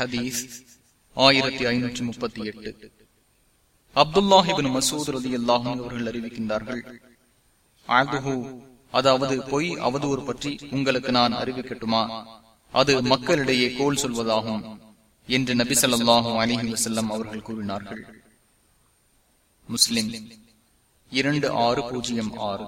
ஹதீஸ் ஆயிரத்தி ஐநூற்றி முப்பத்தி எட்டு. அப்துல்லாஹிபின் மசூத் ரதி அல்லாஹும் அவர்கள் அறிவிக்கின்றார்கள் அதாவது பொய் அவதூறு பற்றி உங்களுக்கு நான் அறிவிக்கட்டுமா அது மக்களிடையே கோல் சொல்வதாகும் என்று நபி சொல்லாஹும் அலிஹி வசல்லம் அவர்கள் கூறினார்கள். முஸ்லிம் இரண்டு ஆறு பூஜ்ஜியம் ஆறு.